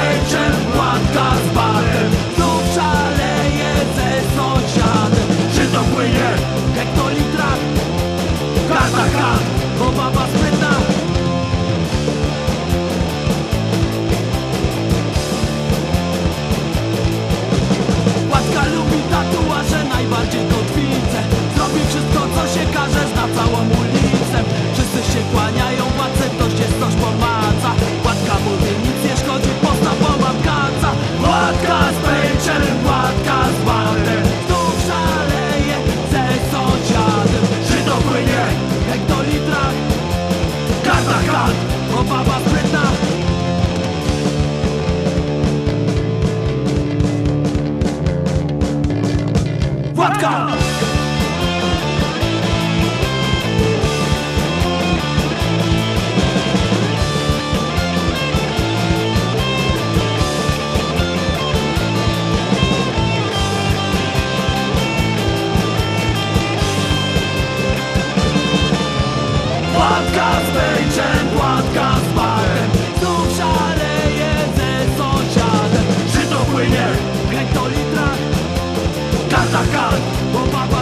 Sejczem łatka z batem Znów szaleje ze sąsiadem Czy to płynie? Hektolitra? Karta kart, bo baba sprytna. Łatka lubi tatuaże, najbardziej to kotwice Zrobi wszystko co się każe na całą ulicę Stakan, obawa! Płatka z bejczem, płatka z barem Znów szaleje ze sąsiadem Czy to płynie? Jak to litra? Karta kart, bo baba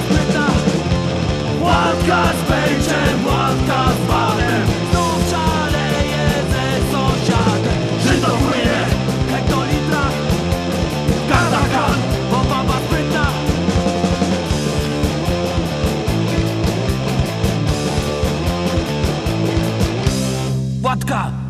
卡。